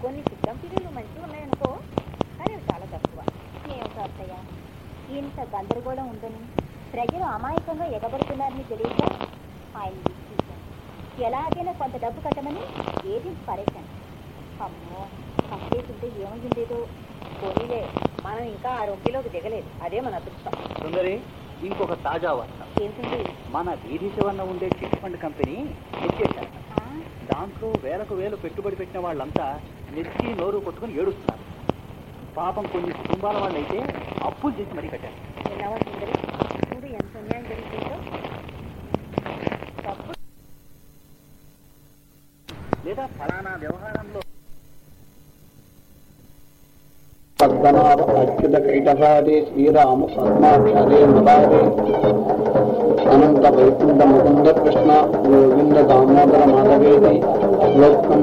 కొన్ని కంపెనీలు మంచిగా ఉన్నాయనుకో కానీ అవి చాలా తక్కువ. ఏమిటో అత్తయ్య ఇంత గందరగోళం ఉందని ప్రజలు అమాయకంగా ఎగబడుతున్నారని తెలియక ఆయన తీసుకొచ్చాను ఎలాగైనా కొంత డబ్బు కట్టమని ఏది పరేశాను అమ్మో కట్టేసింటే ఏమైందేదో పోనీలే మనం ఇంకా ఆ రొంపిలోకి దిగలేదు. అదే మన అదృష్టం. సుందరి ఇంకొక తాజా వార్త. ఏంటండి? మన వీధి చివరన ఉండే చిట్ ఫండ్ కంపెనీ దాంట్లో వేలకు వేలు పెట్టుబడి పెట్టిన వాళ్ళంతా నెత్తి నోరు కొట్టుకుని ఏడుస్తున్నారు. పాపం కొన్ని కుటుంబాల వాళ్ళైతే అప్పులు చేసి మరీ కట్టారు. లేదా ఫలానా వ్యవహారంలో పద్మనాభ అచ్యుత శ్రీరామ పద్మాక్షరే మురారే అనంత వైకుంఠ ముకుంద కృష్ణ గోవింద దామోదర మాధవేది. లోకం